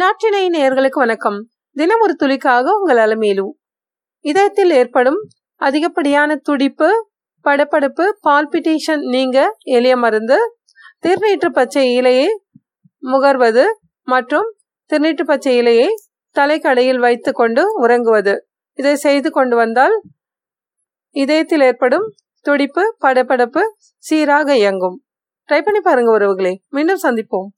நாட்டினை நேர்களுக்கு வணக்கம். தினம் ஒரு துளிக்காக உங்கள் அலமேலு இதயத்தில் ஏற்படும் அதிகப்படியான துடிப்பு படப்படப்பு பால்பிட்டேஷன் நீங்க எளிய மருந்து திருநீற்று பச்சை இலையை முகர்வது மற்றும் திருநீற்று பச்சை இலையை தலைக்கடையில் வைத்து கொண்டு உறங்குவது. இதை செய்து கொண்டு வந்தால் இதயத்தில் ஏற்படும் துடிப்பு படப்படப்பு சீராக இயங்கும். ட்ரை பண்ணி பாருங்க உறவுகளே. மீண்டும் சந்திப்போம்.